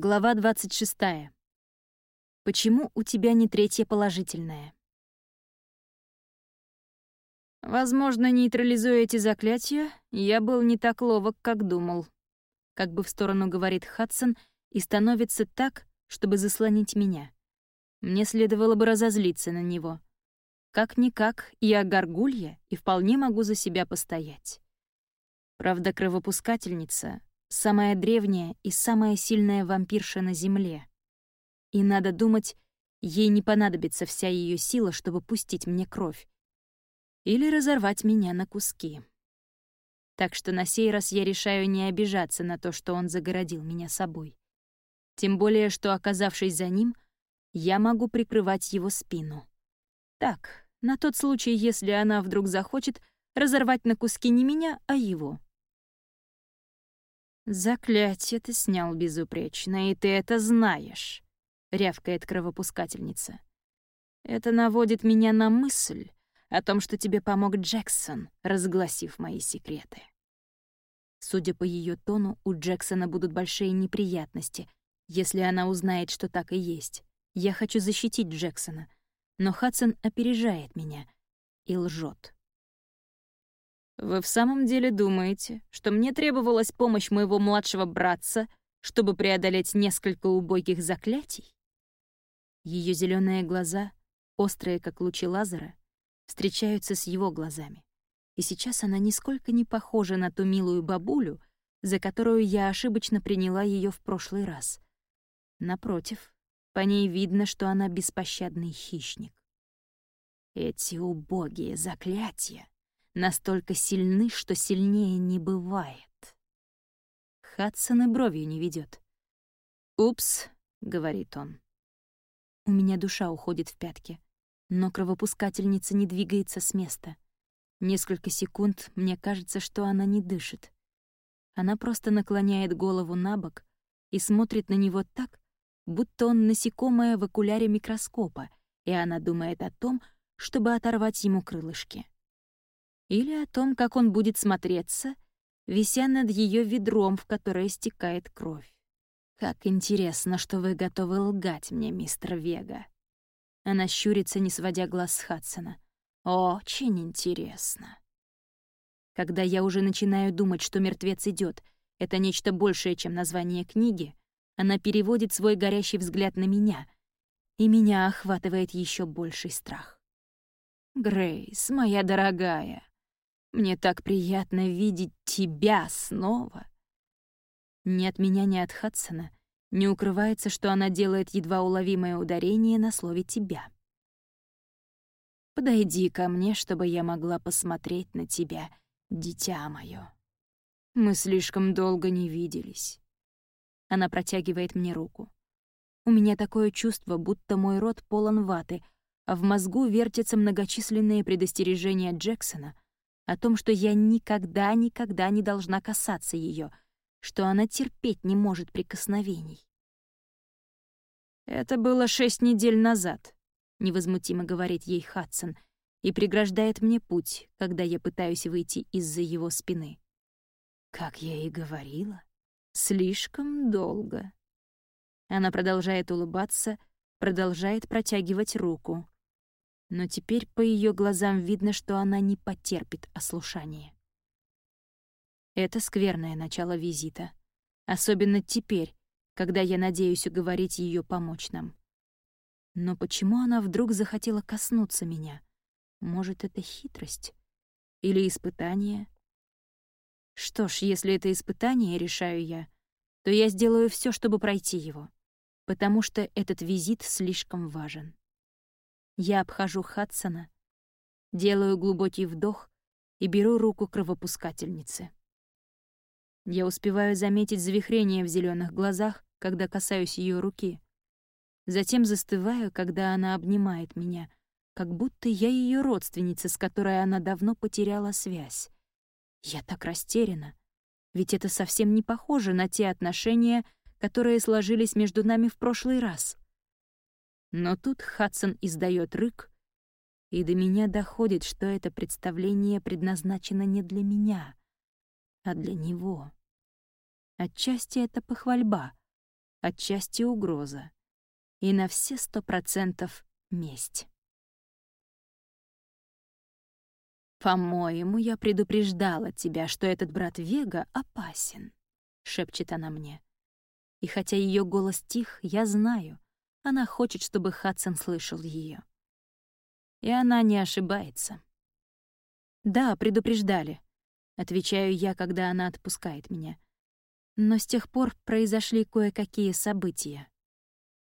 Глава 26. Почему у тебя не третье положительное? Возможно, нейтрализуя эти заклятия, я был не так ловок, как думал. Как бы в сторону говорит Хадсон и становится так, чтобы заслонить меня. Мне следовало бы разозлиться на него. Как-никак, я горгулья и вполне могу за себя постоять. Правда, кровопускательница самая древняя и самая сильная вампирша на Земле. И надо думать, ей не понадобится вся ее сила, чтобы пустить мне кровь. Или разорвать меня на куски. Так что на сей раз я решаю не обижаться на то, что он загородил меня собой. Тем более, что, оказавшись за ним, я могу прикрывать его спину. Так, на тот случай, если она вдруг захочет разорвать на куски не меня, а его. «Заклятие ты снял безупречно, и ты это знаешь», — рявкает кровопускательница. «Это наводит меня на мысль о том, что тебе помог Джексон, разгласив мои секреты». Судя по ее тону, у Джексона будут большие неприятности, если она узнает, что так и есть. Я хочу защитить Джексона, но Хадсон опережает меня и лжет. «Вы в самом деле думаете, что мне требовалась помощь моего младшего братца, чтобы преодолеть несколько убогих заклятий?» Ее зеленые глаза, острые как лучи лазера, встречаются с его глазами. И сейчас она нисколько не похожа на ту милую бабулю, за которую я ошибочно приняла ее в прошлый раз. Напротив, по ней видно, что она беспощадный хищник. Эти убогие заклятия настолько сильны, что сильнее не бывает. Хадсон и бровью не ведет. «Упс», — говорит он. У меня душа уходит в пятки, но кровопускательница не двигается с места. Несколько секунд мне кажется, что она не дышит. Она просто наклоняет голову на бок и смотрит на него так, будто он насекомое в окуляре микроскопа, и она думает о том, чтобы оторвать ему крылышки или о том, как он будет смотреться, вися над ее ведром, в которое стекает кровь. «Как интересно, что вы готовы лгать мне, мистер Вега». Она щурится, не сводя глаз с Хадсона. «Очень интересно». Когда я уже начинаю думать, что мертвец идет, это нечто большее, чем название книги, она переводит свой горящий взгляд на меня, и меня охватывает еще больший страх. «Грейс, моя дорогая», мне так приятно видеть тебя снова. Ни от меня, ни от Хадсона не укрывается, что она делает едва уловимое ударение на слове «тебя». Подойди ко мне, чтобы я могла посмотреть на тебя, дитя моё. Мы слишком долго не виделись. Она протягивает мне руку. У меня такое чувство, будто мой рот полон ваты, а в мозгу вертятся многочисленные предостережения Джексона — о том, что я никогда-никогда не должна касаться ее, что она терпеть не может прикосновений. «Это было шесть недель назад», — невозмутимо говорит ей Хадсон, и преграждает мне путь, когда я пытаюсь выйти из-за его спины. Как я и говорила, слишком долго. Она продолжает улыбаться, продолжает протягивать руку но теперь по ее глазам видно, что она не потерпит ослушания. Это скверное начало визита. Особенно теперь, когда я надеюсь уговорить ее помочь нам. Но почему она вдруг захотела коснуться меня? Может, это хитрость? Или испытание? Что ж, если это испытание, решаю я, то я сделаю все, чтобы пройти его, потому что этот визит слишком важен. Я обхожу Хадсона, делаю глубокий вдох и беру руку кровопускательницы. Я успеваю заметить завихрение в зеленых глазах, когда касаюсь ее руки. Затем застываю, когда она обнимает меня, как будто я ее родственница, с которой она давно потеряла связь. Я так растеряна, ведь это совсем не похоже на те отношения, которые сложились между нами в прошлый раз. Но тут Хадсон издает рык, и до меня доходит, что это представление предназначено не для меня, а для него. Отчасти это похвальба, отчасти угроза и на все сто процентов месть. «По-моему, я предупреждала тебя, что этот брат Вега опасен», — шепчет она мне. И хотя ее голос тих, я знаю, она хочет, чтобы Хадсон слышал ее. И она не ошибается. «Да, предупреждали», — отвечаю я, когда она отпускает меня. Но с тех пор произошли кое-какие события.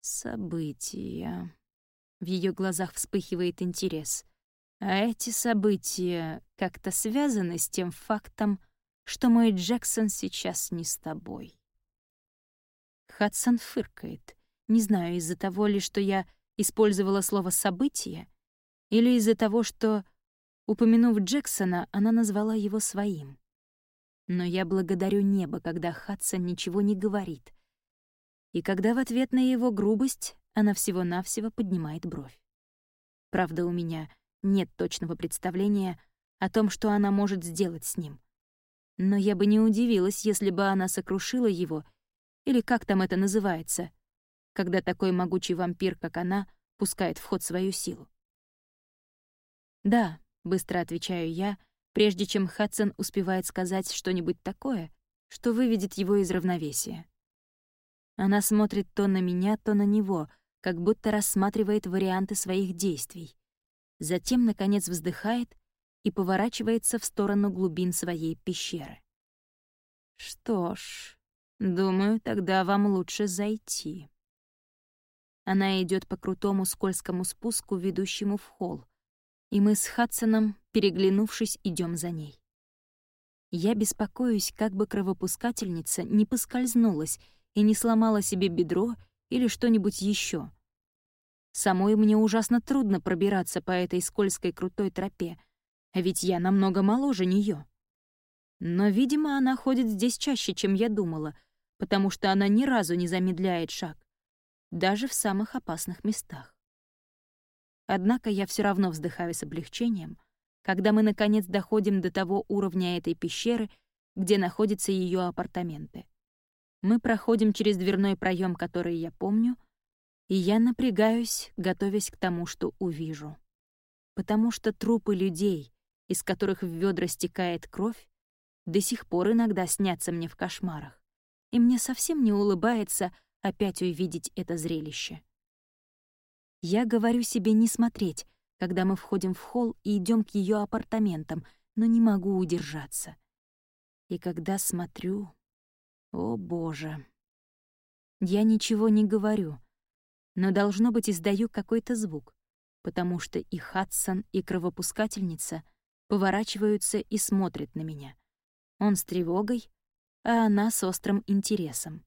События. В ее глазах вспыхивает интерес. А эти события как-то связаны с тем фактом, что мой Джексон сейчас не с тобой. Хадсон фыркает. Не знаю, из-за того ли, что я использовала слово «событие», или из-за того, что, упомянув Джексона, она назвала его своим. Но я благодарю небо, когда Хадсон ничего не говорит. И когда в ответ на его грубость она всего-навсего поднимает бровь. Правда, у меня нет точного представления о том, что она может сделать с ним. Но я бы не удивилась, если бы она сокрушила его, или как там это называется, когда такой могучий вампир, как она, пускает в ход свою силу. «Да», — быстро отвечаю я, прежде чем Хадсон успевает сказать что-нибудь такое, что выведет его из равновесия. Она смотрит то на меня, то на него, как будто рассматривает варианты своих действий. Затем, наконец, вздыхает и поворачивается в сторону глубин своей пещеры. «Что ж, думаю, тогда вам лучше зайти». Она идет по крутому скользкому спуску, ведущему в холл, и мы с Хадсоном, переглянувшись, идем за ней. Я беспокоюсь, как бы кровопускательница не поскользнулась и не сломала себе бедро или что-нибудь еще. Самой мне ужасно трудно пробираться по этой скользкой крутой тропе, а ведь я намного моложе нее. Но, видимо, она ходит здесь чаще, чем я думала, потому что она ни разу не замедляет шаг, даже в самых опасных местах. Однако я все равно вздыхаю с облегчением, когда мы, наконец, доходим до того уровня этой пещеры, где находятся ее апартаменты. Мы проходим через дверной проем, который я помню — и я напрягаюсь, готовясь к тому, что увижу. Потому что трупы людей, из которых в ведра стекает кровь, до сих пор иногда снятся мне в кошмарах, и мне совсем не улыбается опять увидеть это зрелище. Я говорю себе не смотреть, когда мы входим в холл и идем к ее апартаментам, но не могу удержаться. И когда смотрю... О, Боже! Я ничего не говорю, но, должно быть, издаю какой-то звук, потому что и Хадсон, и кровопускательница поворачиваются и смотрят на меня. Он с тревогой, а она с острым интересом.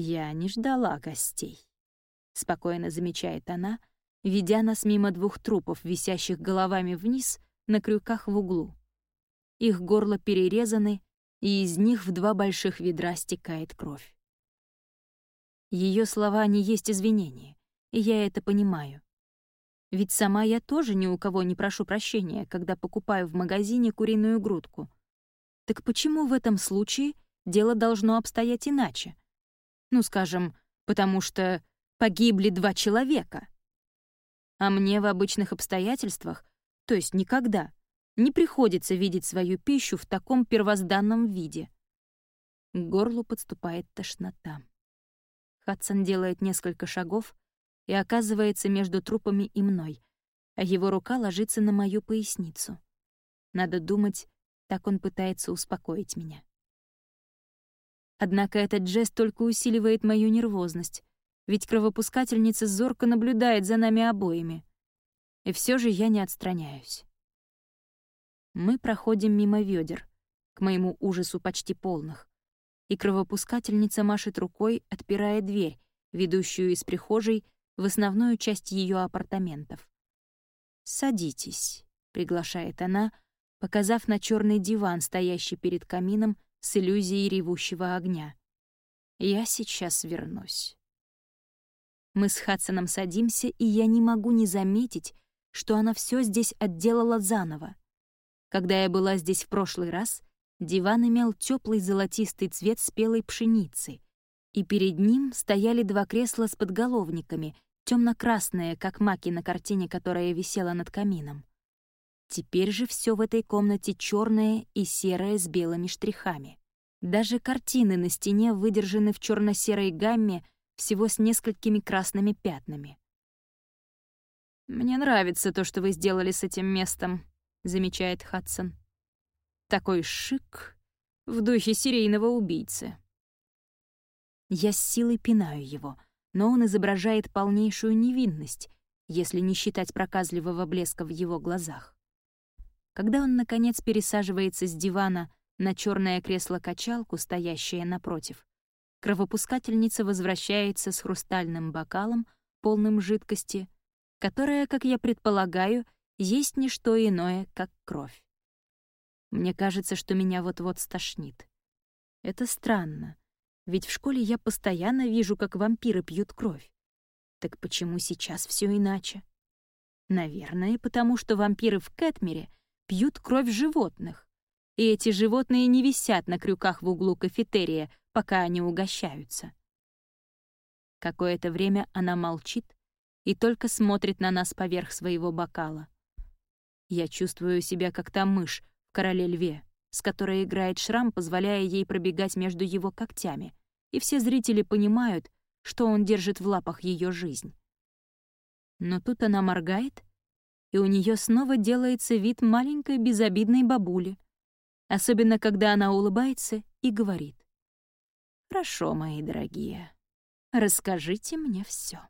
«Я не ждала гостей», — спокойно замечает она, ведя нас мимо двух трупов, висящих головами вниз на крюках в углу. Их горло перерезаны, и из них в два больших ведра стекает кровь. Ее слова не есть извинение, и я это понимаю. Ведь сама я тоже ни у кого не прошу прощения, когда покупаю в магазине куриную грудку. Так почему в этом случае дело должно обстоять иначе? Ну, скажем, потому что погибли два человека. А мне в обычных обстоятельствах, то есть никогда, не приходится видеть свою пищу в таком первозданном виде. К горлу подступает тошнота. Хадсон делает несколько шагов и оказывается между трупами и мной, а его рука ложится на мою поясницу. Надо думать, так он пытается успокоить меня. Однако этот жест только усиливает мою нервозность, ведь кровопускательница зорко наблюдает за нами обоими. И все же я не отстраняюсь. Мы проходим мимо ведер, к моему ужасу почти полных и кровопускательница машет рукой, отпирая дверь, ведущую из прихожей в основную часть ее апартаментов. «Садитесь», — приглашает она, показав на черный диван, стоящий перед камином с иллюзией ревущего огня. «Я сейчас вернусь». Мы с Хадсоном садимся, и я не могу не заметить, что она все здесь отделала заново. Когда я была здесь в прошлый раз, Диван имел теплый золотистый цвет спелой пшеницы, и перед ним стояли два кресла с подголовниками, темно-красные, как маки на картине, которая висела над камином. Теперь же все в этой комнате черное и серое с белыми штрихами. Даже картины на стене выдержаны в черно-серой гамме всего с несколькими красными пятнами. «Мне нравится то, что вы сделали с этим местом», — замечает Хадсон. «Такой шик в духе серийного убийцы». Я с силой пинаю его, но он изображает полнейшую невинность, если не считать проказливого блеска в его глазах. Когда он, наконец, пересаживается с дивана на черное кресло-качалку, стоящее напротив, кровопускательница возвращается с хрустальным бокалом, полным жидкости, которая, как я предполагаю, есть не что иное, как кровь. Мне кажется, что меня вот-вот стошнит. Это странно, ведь в школе я постоянно вижу, как вампиры пьют кровь. Так почему сейчас все иначе? Наверное, потому что вампиры в Кэтмере пьют кровь животных, и эти животные не висят на крюках в углу кафетерия, пока они угощаются. Какое-то время она молчит и только смотрит на нас поверх своего бокала. Я чувствую себя как та мышь в «Короле льве», с которой играет шрам, позволяя ей пробегать между его когтями, и все зрители понимают, что он держит в лапах ее жизнь. Но тут она моргает, и у нее снова делается вид маленькой безобидной бабули, особенно когда она улыбается и говорит. «Хорошо, мои дорогие, расскажите мне все.